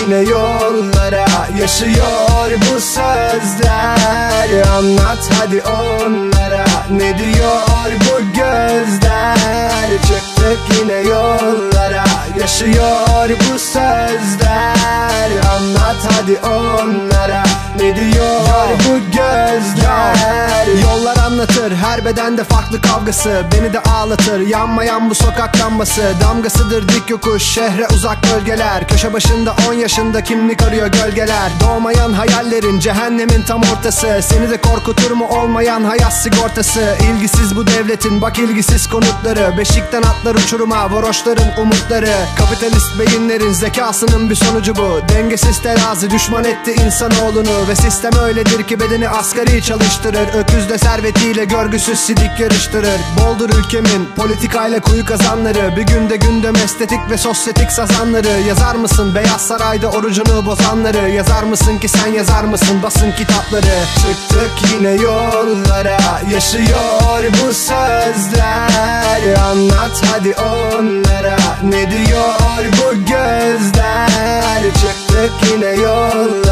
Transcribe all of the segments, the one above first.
yine yollara Yaşıyor bu sözler. Anlat hadi onlara Ne diyor bu gözler? Çıktık yine yollara Yaşıyor bu sözler. Anlat hadi onlara Ne diyor? Bu gözler. Yollar anlatır her bedende farklı kavgası. Beni de ağlatır yanmayan bu sokak lambası. Damgasıdır dik yokuş şehre uzak bölgeler. Köşe başında 10 yaşında kimlik arıyor gölgeler. Doğmayan hayallerin cehennemin tam ortası. Seni de korkutur mu olmayan hayat sigortası? İlgisiz bu devletin bak ilgisiz konutları. Beşikten atlar uçuruma varoşların umutları. Kapitalist beyinlerin zekasının bir sonucu bu. Dengesiz terazi düşman etti insanoğlunu Ve sistem öyledir ki bedeni asgari çalıştırır. Öküzde servetiyle görgüsüz sidik yarıştırır. Boldur ülkemin politikayla kuyu kazanları. Bir günde gündem estetik ve sosyetik sazanları. Yazar mısın Beyaz Saray'da orucunu bozanları? Yazar mısın ki sen yazar mısın? Basın kitapları. Çıktık yine yollara. Yaşıyor bu sözler. Anlat hadi onlara. Ne diyor bu gözler? Çıktık yine yollara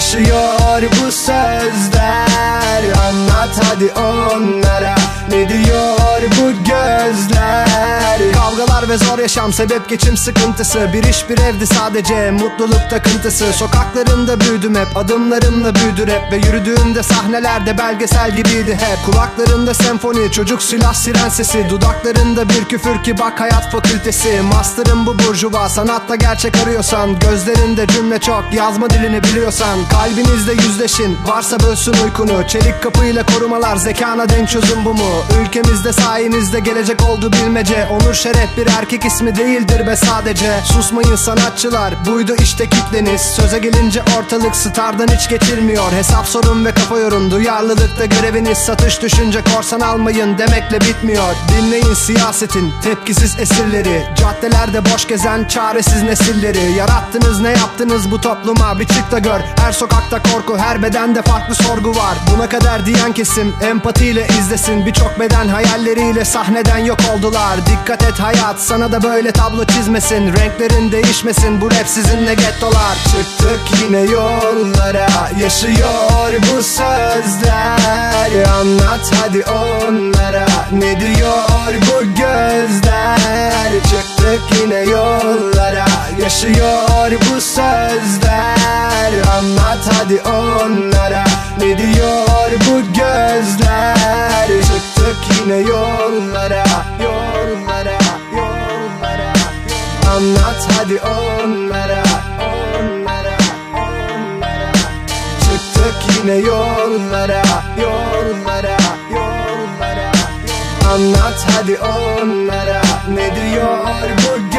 Yaşıyor bu sözler. Anlat hadi onlara Ne diyor bu gözler ve zor yaşam sebep geçim sıkıntısı. Bir iş bir evdi sadece mutluluk takıntısı. Sokaklarında büyüdüm hep adımlarımla büyüdü rap Ve yürüdüğümde sahnelerde belgesel gibiydi hep. Kulaklarında senfoni çocuk silah siren sesi Dudaklarında bir küfür ki bak hayat fakültesi. Master'ım bu burjuva sanatta gerçek arıyorsan. Gözlerinde cümle çok yazma dilini biliyorsan. Kalbinizde yüzleşin varsa bölsün uykunu. Çelik kapıyla korumalar zekana denk çözüm bu mu? Ülkemizde sayenizde gelecek oldu bilmece. Onur şeref bir erkek ismi değildir be sadece. Susmayın sanatçılar buydu işte kitleniz. Söze gelince ortalık stardan hiç geçilmiyor Hesap sorun ve kafa yorun duyarlılıkta göreviniz Satış düşünce korsan almayın demekle bitmiyor. Dinleyin siyasetin tepkisiz esirleri. Caddelerde boş gezen çaresiz nesilleri. Yarattınız ne yaptınız bu topluma? Bir çık da gör. Her sokakta korku her bedende farklı sorgu var. Buna kadar diyen kesim empatiyle izlesin. Birçok beden hayalleriyle sahneden yok oldular. Dikkat et hayat sana da böyle tablo çizmesin Renklerin değişmesin. Bu rap sizinle gettolar. Çıktık yine yollara Yaşıyor bu sözler. Anlat hadi onlara Ne diyor bu gözler? Çıktık yine yollara Yaşıyor bu sözler. Anlat hadi onlara Ne diyor bu gözler? Çıktık yine yollara Yollara Anlat hadi onlara Onlara Onlara. Çıktık yine yollara Yollara Yollara. Anlat hadi onlara Ne diyor bu